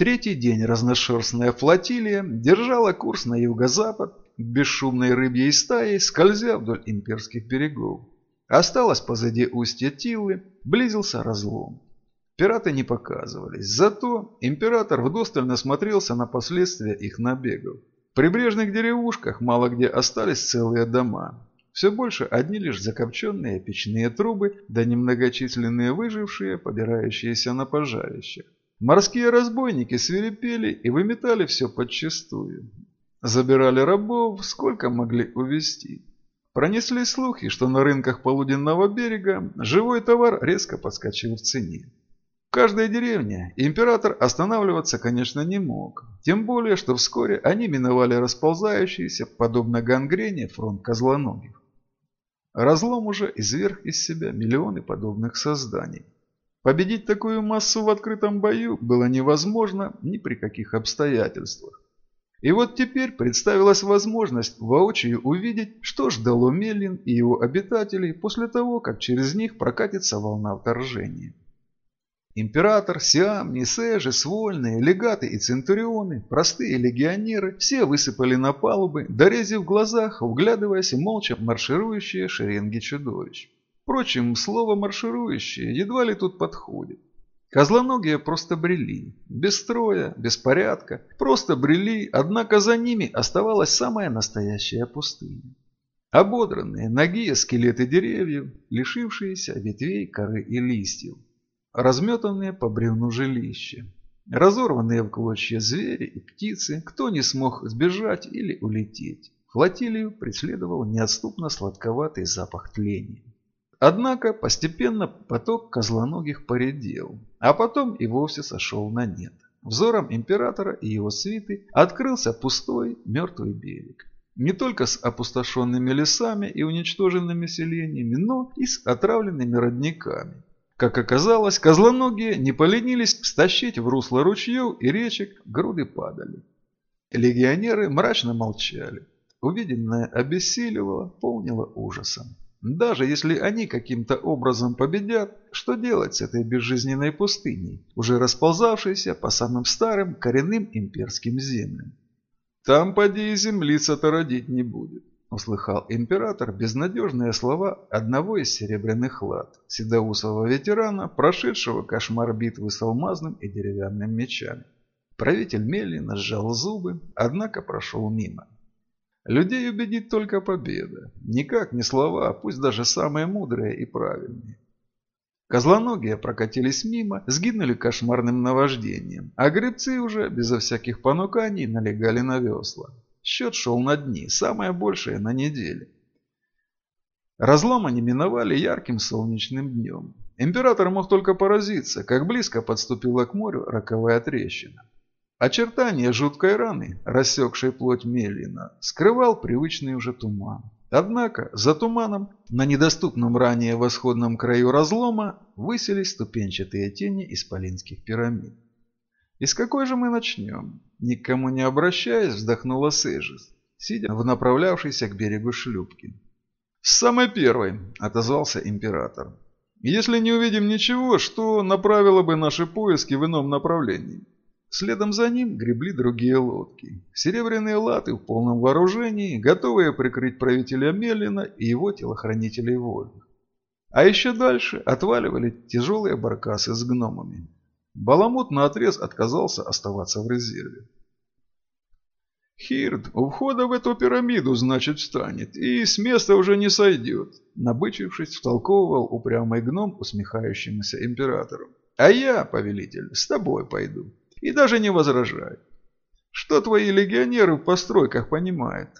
Третий день разношерстная флотилия держала курс на юго-запад, бесшумной рыбьей стаей, скользя вдоль имперских берегов. Осталось позади устья Тилы, близился разлом. Пираты не показывались, зато император вдосталь насмотрелся на последствия их набегов. В прибрежных деревушках мало где остались целые дома. Все больше одни лишь закопченные печные трубы, да немногочисленные выжившие, побирающиеся на пожарищах. Морские разбойники свирепели и выметали все подчистую. Забирали рабов, сколько могли увезти. Пронесли слухи, что на рынках полуденного берега живой товар резко подскочил в цене. В каждой деревне император останавливаться, конечно, не мог. Тем более, что вскоре они миновали расползающийся, подобно гангрене, фронт козлоногих. Разлом уже изверг из себя миллионы подобных созданий. Победить такую массу в открытом бою было невозможно ни при каких обстоятельствах. И вот теперь представилась возможность воочию увидеть, что ждало Меллин и его обитателей после того, как через них прокатится волна вторжения. Император, Сиам, Нисежи, Свольные, легаты и центурионы, простые легионеры – все высыпали на палубы, дорези в глазах, вглядываясь молча в марширующие шеренги чудовищ. Впрочем, слово «марширующие» едва ли тут подходит. Козлоногие просто брели. Без строя, без порядка. Просто брели, однако за ними оставалась самая настоящая пустыня. Ободранные, ноги, скелеты деревьев, лишившиеся ветвей, коры и листьев. Разметанные по бревну жилища. Разорванные в клочья звери и птицы, кто не смог сбежать или улететь. Флотилию преследовал неотступно сладковатый запах тления. Однако постепенно поток козлоногих поредел, а потом и вовсе сошел на нет. Взором императора и его свиты открылся пустой мертвый берег. Не только с опустошенными лесами и уничтоженными селениями, но и с отравленными родниками. Как оказалось, козлоногие не поленились стащить в русло ручьев и речек груды падали. Легионеры мрачно молчали. Увиденное обессиливало, полнило ужасом. Даже если они каким-то образом победят, что делать с этой безжизненной пустыней, уже расползавшейся по самым старым коренным имперским землям? «Там поди и землица-то родить не будет», – услыхал император безнадежные слова одного из серебряных лад, седоусого ветерана, прошедшего кошмар битвы с алмазным и деревянным мечами. Правитель медленно сжал зубы, однако прошел мимо. Людей убедит только победа. Никак не слова, пусть даже самые мудрые и правильные. Козлоногие прокатились мимо, сгинули кошмарным наваждением, а гребцы уже, безо всяких понуканий, налегали на весла. Счет шел на дни, самое большее на неделе. Разлом они миновали ярким солнечным днем. Император мог только поразиться, как близко подступила к морю роковая трещина. Очертания жуткой раны, рассекшей плоть Меллина, скрывал привычный уже туман. Однако за туманом, на недоступном ранее восходном краю разлома, высились ступенчатые тени исполинских пирамид. «И с какой же мы начнем?» Никому не обращаясь, вздохнула Сейжис, сидя в направлявшейся к берегу шлюпки. «С самой первой», — отозвался император. «Если не увидим ничего, что направило бы наши поиски в ином направлении?» Следом за ним гребли другие лодки. Серебряные латы в полном вооружении, готовые прикрыть правителя Меллина и его телохранителей вольных. А еще дальше отваливали тяжелые баркасы с гномами. Баламут наотрез отказался оставаться в резерве. «Хирд, у входа в эту пирамиду, значит, встанет, и с места уже не сойдет», набычившись, втолковывал упрямый гном усмехающемуся императору. «А я, повелитель, с тобой пойду» и даже не возражают. Что твои легионеры в постройках понимают?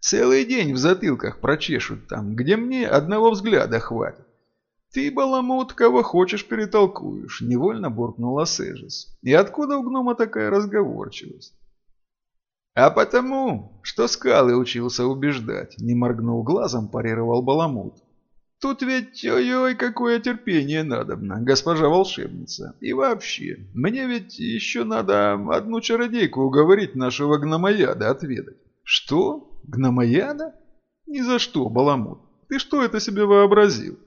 Целый день в затылках прочешут там, где мне одного взгляда хватит. Ты, баламут, кого хочешь перетолкуешь, невольно буркнула Сежис. И откуда у гнома такая разговорчивость? А потому, что скалы учился убеждать, не моргнув глазом, парировал баламут. Тут ведь, ой-ой, какое терпение надобно, госпожа волшебница. И вообще, мне ведь еще надо одну чародейку уговорить нашего гномояда отведать. Что? Гномояда? Ни за что, баламут. Ты что это себе вообразил?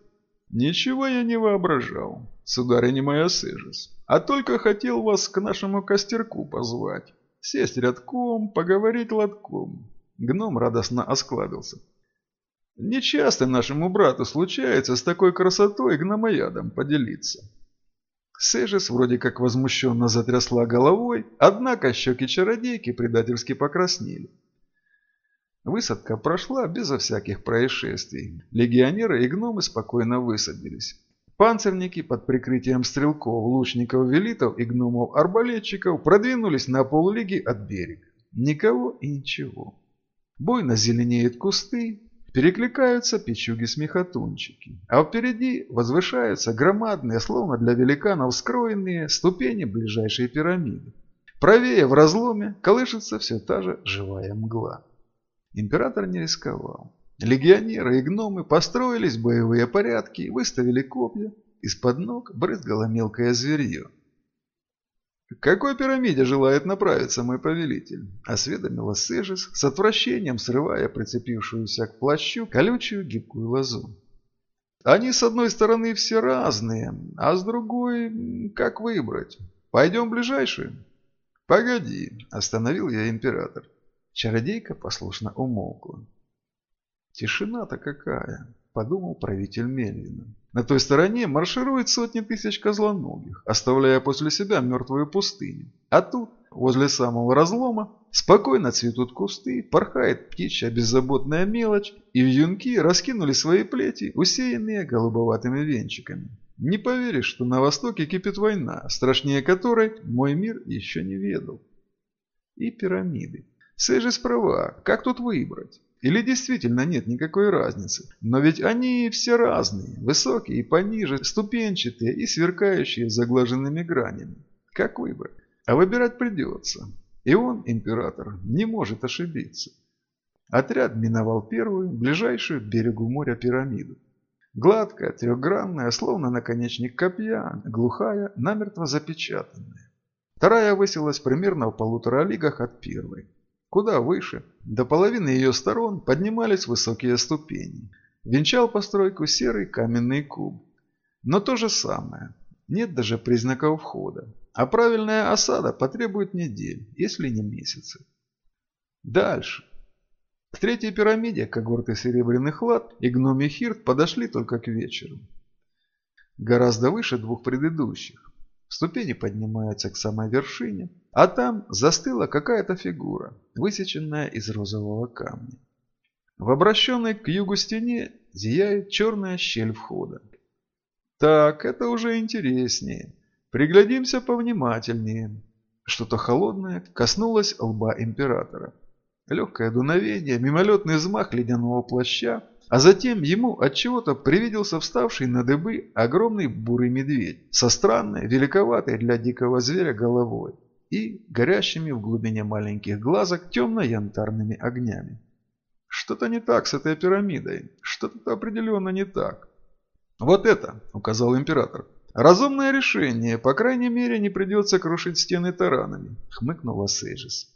Ничего я не воображал, сударыня моя Сежис, а только хотел вас к нашему костерку позвать. Сесть рядком, поговорить лотком. Гном радостно осклабился. Нечасто нашему брату случается с такой красотой гномоядом поделиться. Сежис вроде как возмущенно затрясла головой, однако щеки чародейки предательски покраснели. Высадка прошла безо всяких происшествий. Легионеры и гномы спокойно высадились. Панцирники под прикрытием стрелков, лучников, велитов и гномов-арбалетчиков продвинулись на поллиги от берега. Никого и ничего. Бойно зеленеют кусты, Перекликаются печуги-смехотунчики, а впереди возвышаются громадные, словно для великанов скроенные, ступени ближайшей пирамиды. Правее в разломе колышется все та же живая мгла. Император не рисковал. Легионеры и гномы построились в боевые порядки, выставили копья. Из-под ног брызгало мелкое зверье. «К какой пирамиде желает направиться мой повелитель?» – осведомила Сежис, с отвращением срывая прицепившуюся к плащу колючую гибкую лозу. «Они с одной стороны все разные, а с другой как выбрать? Пойдем ближайшую?» «Погоди», – остановил я император. Чародейка послушно умолкла. «Тишина-то какая!» – подумал правитель Мельвина. На той стороне марширует сотни тысяч козлоногих, оставляя после себя мертвую пустыню. А тут, возле самого разлома, спокойно цветут кусты, порхает птичья беззаботная мелочь, и вьюнки раскинули свои плети, усеянные голубоватыми венчиками. Не поверишь, что на востоке кипит война, страшнее которой мой мир еще не ведал. И пирамиды. Сэжис права, как тут выбрать? Или действительно нет никакой разницы? Но ведь они все разные, высокие и пониже, ступенчатые и сверкающие заглаженными гранями. Как выбрать? А выбирать придется. И он, император, не может ошибиться. Отряд миновал первую, ближайшую к берегу моря пирамиду. Гладкая, трехгранная, словно наконечник копья, глухая, намертво запечатанная. Вторая высилась примерно в полутора лигах от первой. Куда выше, до половины ее сторон поднимались высокие ступени. Венчал постройку серый каменный куб. Но то же самое. Нет даже признаков входа. А правильная осада потребует недель, если не месяцы. Дальше. К третьей пирамиде когорты серебряных лад и гноми Хирт подошли только к вечеру. Гораздо выше двух предыдущих. Ступени поднимаются к самой вершине, а там застыла какая-то фигура, высеченная из розового камня. В обращенной к югу стене зияет черная щель входа. Так, это уже интереснее. Приглядимся повнимательнее. Что-то холодное коснулось лба императора. Легкое дуновение, мимолетный взмах ледяного плаща, а затем ему от чего-то привиделся вставший на дыбы огромный бурый медведь со странной, великоватой для дикого зверя головой и горящими в глубине маленьких глазок темно-янтарными огнями. Что-то не так с этой пирамидой, что-то определенно не так. «Вот это», — указал император. «Разумное решение, по крайней мере, не придется крушить стены таранами», — хмыкнула Сейджис.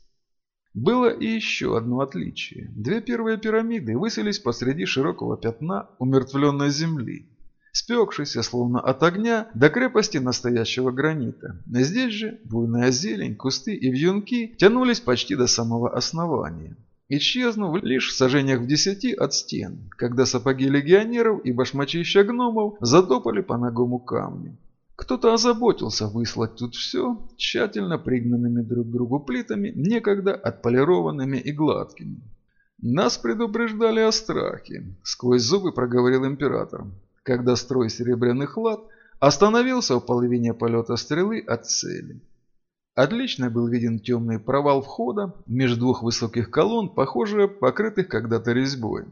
Было и еще одно отличие. Две первые пирамиды высились посреди широкого пятна умертвленной земли, спекшийся словно от огня до крепости настоящего гранита. Здесь же буйная зелень, кусты и вьюнки тянулись почти до самого основания, исчезнув лишь в сажениях в десяти от стен, когда сапоги легионеров и башмачища гномов затопали по ногому камню. Кто-то озаботился выслать тут все тщательно пригнанными друг другу плитами, некогда отполированными и гладкими. «Нас предупреждали о страхе», — сквозь зубы проговорил император когда строй серебряных лад остановился в половине полета стрелы от цели. Отлично был виден темный провал входа между двух высоких колонн, похоже, покрытых когда-то резьбой.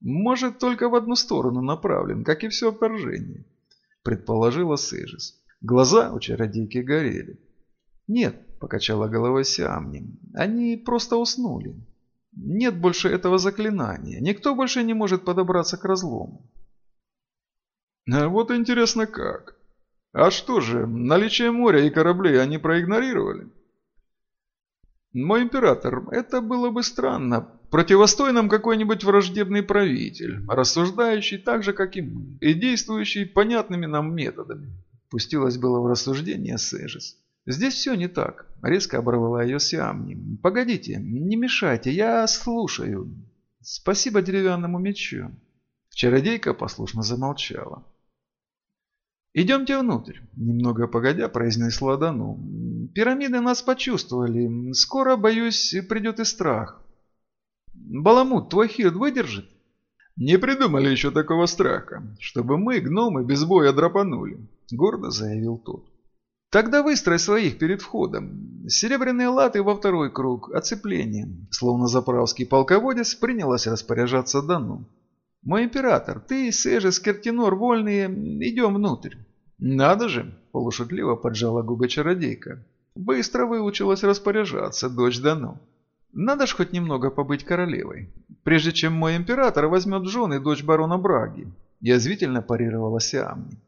«Может, только в одну сторону направлен, как и все вторжение», – предположила Сейжис. Глаза у чародейки горели. «Нет», – покачала головой Сиамни, – «они просто уснули. Нет больше этого заклинания. Никто больше не может подобраться к разлому. А вот интересно как. А что же, наличие моря и кораблей они проигнорировали? Мой император, это было бы странно. Противостой нам какой-нибудь враждебный правитель, рассуждающий так же, как и мы, и действующий понятными нам методами. Пустилась было в рассуждение Сэжис. «Здесь все не так», – резко оборвала ее Сиамни. «Погодите, не мешайте, я слушаю. Спасибо деревянному мечу». Чародейка послушно замолчала. «Идемте внутрь», – немного погодя произнесла Дану. «Пирамиды нас почувствовали. Скоро, боюсь, придет и страх». «Баламут, твой хирд выдержит?» «Не придумали еще такого страха, чтобы мы, гномы, без боя драпанули», – гордо заявил тот. «Тогда выстрой своих перед входом. Серебряные латы во второй круг, оцепление». Словно заправский полководец принялась распоряжаться Дану. «Мой император, ты, Сежис, Кертинор, вольные, идем внутрь». «Надо же!» – полушутливо поджала губы чародейка. «Быстро выучилась распоряжаться, дочь Дану. Надо ж хоть немного побыть королевой, прежде чем мой император возьмет жены дочь барона Браги», – язвительно парировала Сиамни.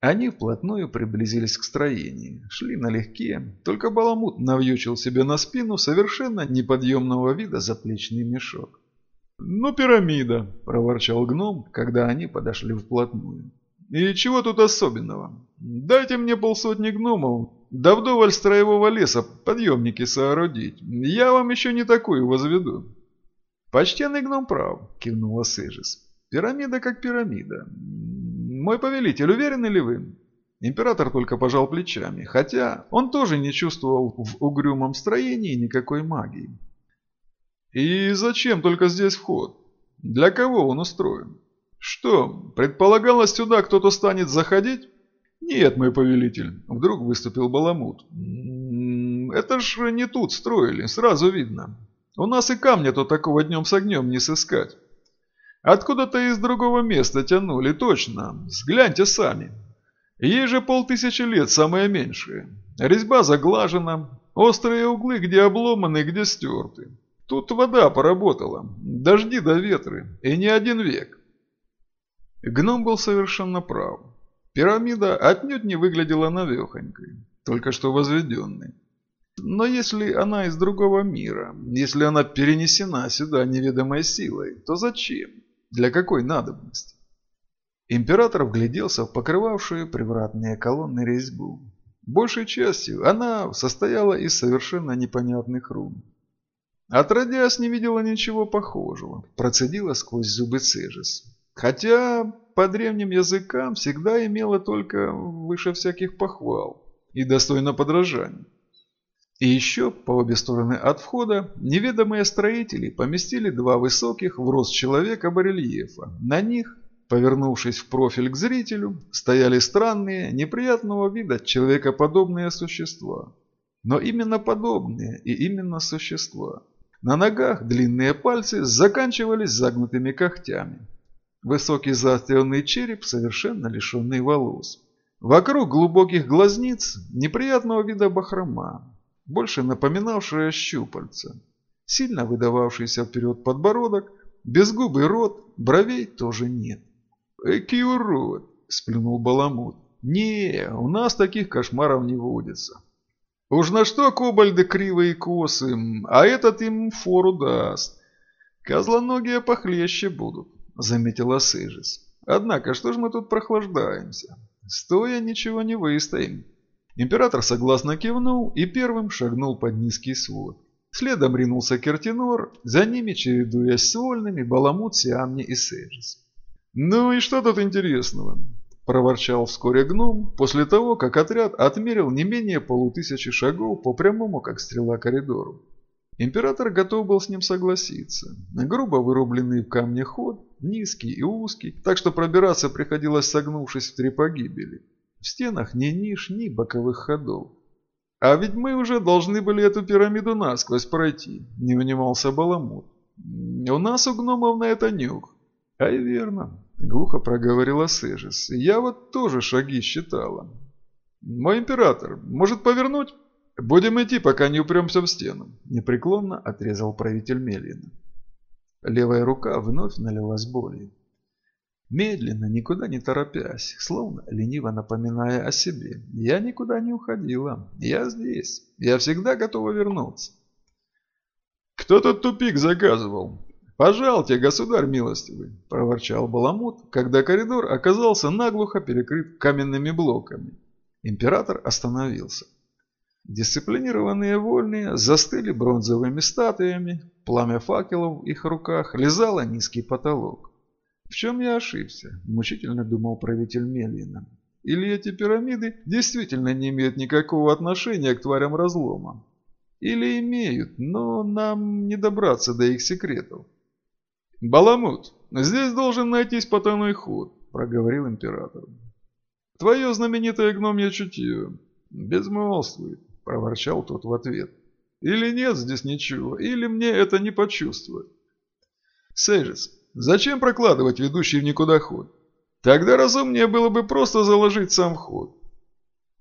Они вплотную приблизились к строению, шли налегке, только Баламут навьючил себе на спину совершенно неподъемного вида заплечный мешок. «Ну, пирамида», – проворчал гном, когда они подошли вплотную. «И чего тут особенного? Дайте мне полсотни гномов, да вдоволь строевого леса подъемники соорудить. Я вам еще не такую возведу». «Почтенный гном прав», – кивнула Сежис. «Пирамида как пирамида. Мой повелитель, уверены ли вы?» Император только пожал плечами, хотя он тоже не чувствовал в угрюмом строении никакой магии. И зачем только здесь вход? Для кого он устроен? Что, предполагалось сюда кто-то станет заходить? Нет, мой повелитель, вдруг выступил Баламут. М-м, это ж не тут строили, сразу видно. У нас и камня-то такого днем с огнем не сыскать. Откуда-то из другого места тянули, точно. Взгляньте сами. Ей же полтысячи лет, самое меньшее. Резьба заглажена, острые углы где обломаны, где стерты. Тут вода поработала, дожди до ветры, и не один век. Гном был совершенно прав. Пирамида отнюдь не выглядела навехонькой, только что возведенной. Но если она из другого мира, если она перенесена сюда неведомой силой, то зачем? Для какой надобности? Император вгляделся в покрывавшую привратные колонны резьбу. Большей частью она состояла из совершенно непонятных рун. Отродясь не видела ничего похожего, процедила сквозь зубы Цежис. Хотя по древним языкам всегда имела только выше всяких похвал и достойно подражания. И еще по обе стороны от входа неведомые строители поместили два высоких в рост человека барельефа. На них, повернувшись в профиль к зрителю, стояли странные, неприятного вида человекоподобные существа. Но именно подобные и именно существа. На ногах длинные пальцы заканчивались загнутыми когтями. Высокий заостренный череп, совершенно лишенный волос. Вокруг глубоких глазниц неприятного вида бахрома, больше напоминавшая щупальца. Сильно выдававшийся вперед подбородок, безгубый рот, бровей тоже нет. «Экий урод!» – сплюнул Баламут. «Не, у нас таких кошмаров не водится. Уж на что кобальды кривые косы, а этот им фору даст. Козлоногие похлеще будут, заметила Сыжис. Однако, что ж мы тут прохлаждаемся? Стоя ничего не выстоим. Император согласно кивнул и первым шагнул под низкий свод. Следом ринулся Кертинор, за ними чередуясь с вольными Баламут, Сиамни и Сежис. «Ну и что тут интересного? – проворчал вскоре гном, после того, как отряд отмерил не менее полутысячи шагов по прямому, как стрела, коридору. Император готов был с ним согласиться. Грубо вырубленный в камне ход, низкий и узкий, так что пробираться приходилось согнувшись в три погибели. В стенах ни ниш, ни боковых ходов. «А ведь мы уже должны были эту пирамиду насквозь пройти», – не внимался Баламут. «У нас у гномов на это нюх». «А и верно. Глухо проговорила Сежис. Я вот тоже шаги считала. Мой император, может повернуть? Будем идти, пока не упремся в стену. Непреклонно отрезал правитель Мелина. Левая рука вновь налилась болью. Медленно, никуда не торопясь, словно лениво напоминая о себе. Я никуда не уходила. Я здесь. Я всегда готова вернуться. «Кто тут тупик заказывал?» «Пожалуйте, государь милостивый!» – проворчал Баламут, когда коридор оказался наглухо перекрыт каменными блоками. Император остановился. Дисциплинированные вольные застыли бронзовыми статуями, пламя факелов в их руках лизало низкий потолок. В чем я ошибся, мучительно думал правитель Мелина. Или эти пирамиды действительно не имеют никакого отношения к тварям разлома? Или имеют, но нам не добраться до их секретов? «Баламут, здесь должен найтись потайной ход», – проговорил император. «Твое знаменитое гномье чутье безмолвствует. – проворчал тот в ответ. «Или нет здесь ничего, или мне это не почувствовать». «Сейжес, зачем прокладывать ведущий в никуда ход? Тогда разумнее было бы просто заложить сам вход».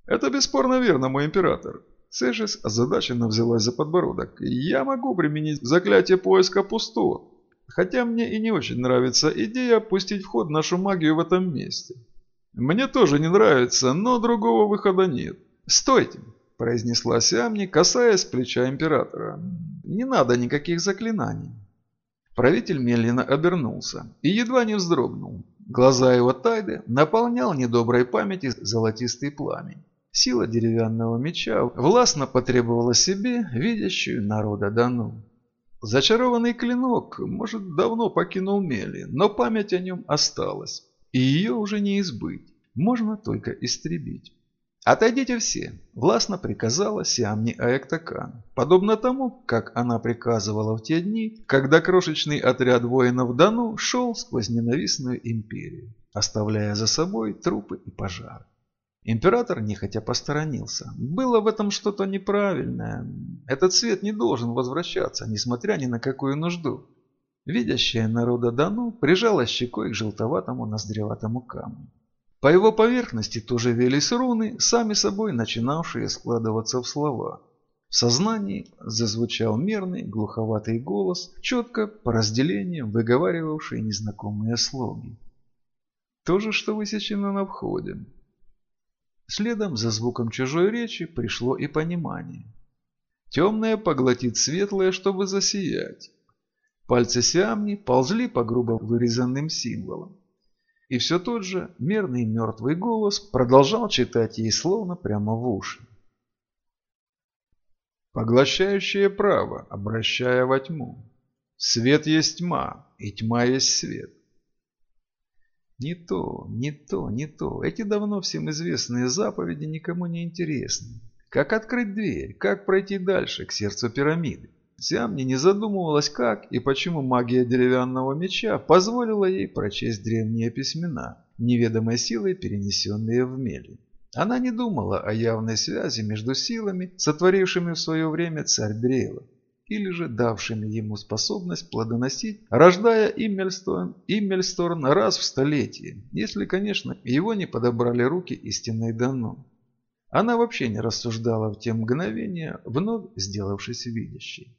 «Это бесспорно верно, мой император». Сейжес озадаченно взялась за подбородок. «Я могу применить заклятие поиска пустот, хотя мне и не очень нравится идея пустить в ход нашу магию в этом месте». «Мне тоже не нравится, но другого выхода нет. Стойте!» Произнесла Сиамни, касаясь плеча императора. «Не надо никаких заклинаний». Правитель медленно обернулся и едва не вздрогнул. Глаза его тайды наполнял недоброй памяти золотистый пламень. Сила деревянного меча властно потребовала себе видящую народа Дану. Зачарованный клинок, может, давно покинул Мели, но память о нем осталась, и ее уже не избыть, можно только истребить. «Отойдите все!» – властно приказала Сиамни Аэктакан, подобно тому, как она приказывала в те дни, когда крошечный отряд воинов Дану шел сквозь ненавистную империю, оставляя за собой трупы и пожары. Император нехотя посторонился. Было в этом что-то неправильное. Этот свет не должен возвращаться, несмотря ни на какую нужду. Видящая народа Дану прижала щекой к желтоватому ноздреватому камню. По его поверхности тоже велись руны, сами собой начинавшие складываться в слова. В сознании зазвучал мерный, глуховатый голос, четко по разделениям выговаривавший незнакомые слоги. То же, что высечено на входе. Следом за звуком чужой речи пришло и понимание. Темное поглотит светлое, чтобы засиять. Пальцы Сиамни ползли по грубо вырезанным символам. И все тот же мерный мертвый голос продолжал читать ей словно прямо в уши. Поглощающее право, обращая во тьму. Свет есть тьма, и тьма есть свет. Не то, не то, не то. Эти давно всем известные заповеди никому не интересны. Как открыть дверь, как пройти дальше, к сердцу пирамиды. Сиамни не задумывалась, как и почему магия деревянного меча позволила ей прочесть древние письмена, неведомой силой перенесенные в мели. Она не думала о явной связи между силами, сотворившими в свое время царь Древа, или же давшими ему способность плодоносить, рождая Иммельсторн, Иммельсторн раз в столетие, если, конечно, его не подобрали руки истинной Дано. Она вообще не рассуждала в те мгновения, вновь сделавшись видящей.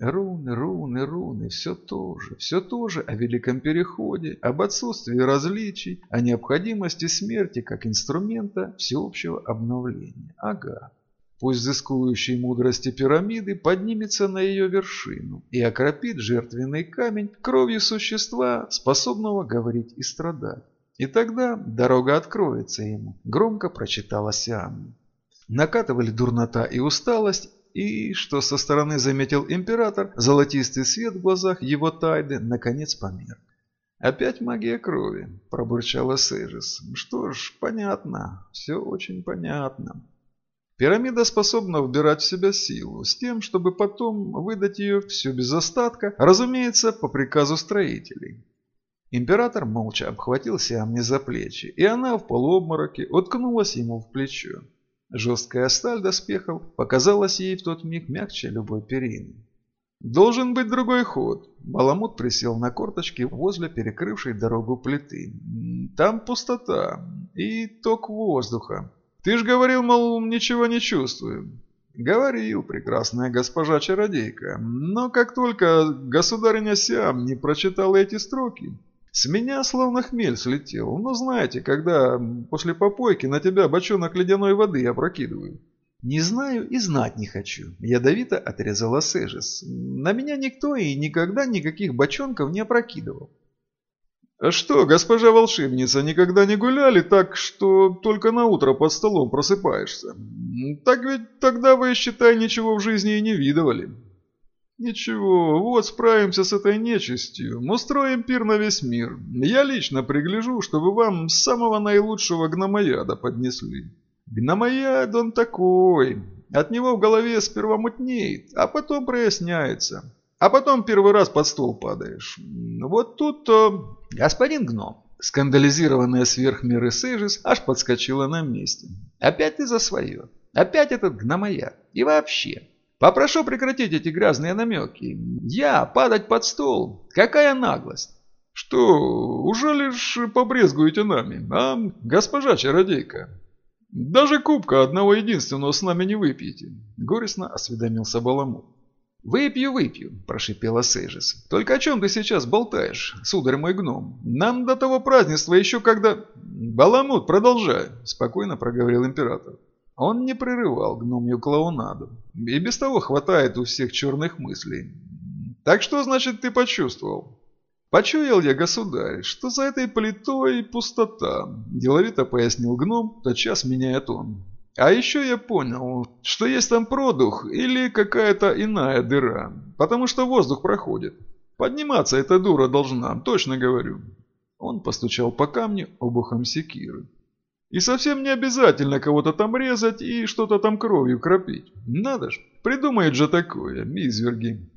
Руны, руны, руны, все то же, все то же о великом переходе, об отсутствии различий, о необходимости смерти как инструмента всеобщего обновления. Ага. Пусть взыскующий мудрости пирамиды поднимется на ее вершину и окропит жертвенный камень кровью существа, способного говорить и страдать. И тогда дорога откроется ему, громко прочитала Сиамни. Накатывали дурнота и усталость, и, что со стороны заметил император, золотистый свет в глазах его тайды наконец померк. «Опять магия крови», – пробурчала Сейжис. «Что ж, понятно, все очень понятно». Пирамида способна вбирать в себя силу, с тем, чтобы потом выдать ее все без остатка, разумеется, по приказу строителей. Император молча обхватил Сиамни за плечи, и она в полуобмороке уткнулась ему в плечо. Жесткая сталь доспехов показалась ей в тот миг мягче любой перины. «Должен быть другой ход». Баламут присел на корточки возле перекрывшей дорогу плиты. «Там пустота и ток воздуха. Ты ж говорил, мол, ничего не чувствую». «Говорил, прекрасная госпожа-чародейка. Но как только государыня Сиам не прочитала эти строки, с меня словно хмель слетел. Ну, знаете, когда после попойки на тебя бочонок ледяной воды опрокидывают. «Не знаю и знать не хочу», – ядовито отрезала Сэжис. «На меня никто и никогда никаких бочонков не опрокидывал». «А что, госпожа волшебница, никогда не гуляли так, что только на утро под столом просыпаешься? Так ведь тогда вы, считай, ничего в жизни и не видывали». «Ничего, вот справимся с этой нечистью, устроим пир на весь мир. Я лично пригляжу, чтобы вам самого наилучшего гномояда поднесли». Гномояд он такой. От него в голове сперва мутнеет, а потом проясняется. А потом первый раз под стол падаешь. Вот тут-то... Господин гном, скандализированная сверх меры Сейжис аж подскочила на месте. Опять ты за свое. Опять этот гномояд. И вообще. Попрошу прекратить эти грязные намеки. Я падать под стол. Какая наглость. Что, уже лишь побрезгуете нами, а, госпожа чародейка? «Даже кубка одного единственного с нами не выпьете», – горестно осведомился Баламут. «Выпью, выпью», – прошипела Сейжис. «Только о чем ты сейчас болтаешь, сударь мой гном? Нам до того празднества еще когда...» «Баламут, продолжай», – спокойно проговорил император. Он не прерывал гномью клоунаду. И без того хватает у всех черных мыслей. «Так что, значит, ты почувствовал?» «Почуял я, государь, что за этой плитой пустота», – деловито пояснил гном, тотчас меняя тон. «А еще я понял, что есть там продух или какая-то иная дыра, потому что воздух проходит. Подниматься эта дура должна, точно говорю». Он постучал по камню обухом секиры. «И совсем не обязательно кого-то там резать и что-то там кровью кропить. Надо ж, придумают же такое, изверги».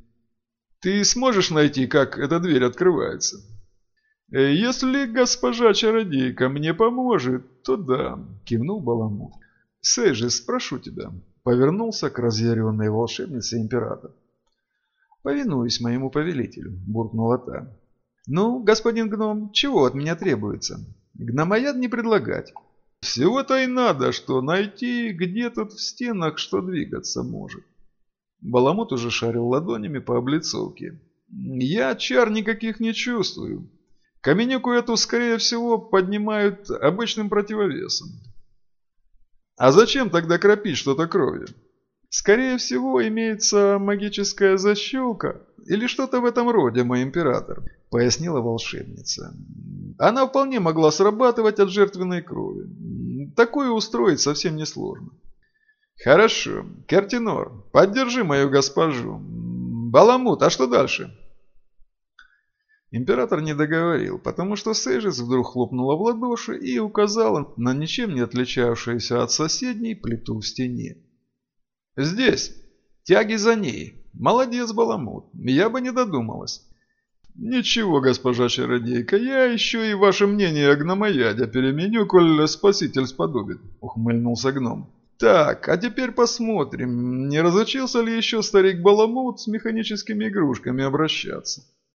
Ты сможешь найти, как эта дверь открывается? Э, если госпожа чародейка мне поможет, то да, кивнул Баламут. Сейжи, спрошу тебя. Повернулся к разъяренной волшебнице император. «Повинуюсь моему повелителю», – буркнула та. «Ну, господин гном, чего от меня требуется? Гномояд не предлагать». «Всего-то и надо, что найти, где тут в стенах что двигаться может. Баламут уже шарил ладонями по облицовке. «Я чар никаких не чувствую. Каменюку эту, скорее всего, поднимают обычным противовесом». «А зачем тогда кропить что-то кровью?» «Скорее всего, имеется магическая защелка или что-то в этом роде, мой император», — пояснила волшебница. «Она вполне могла срабатывать от жертвенной крови. Такое устроить совсем несложно». «Хорошо. Кертинор, поддержи мою госпожу. Баламут, а что дальше?» Император не договорил, потому что Сейжис вдруг хлопнула в ладоши и указала на ничем не отличавшуюся от соседней плиту в стене. «Здесь. Тяги за ней. Молодец, Баламут. Я бы не додумалась». «Ничего, госпожа чародейка, я еще и ваше мнение о гномояде переменю, коль спаситель сподобит», — ухмыльнулся гном. Так, а теперь посмотрим, не разучился ли еще старик Баламут с механическими игрушками обращаться.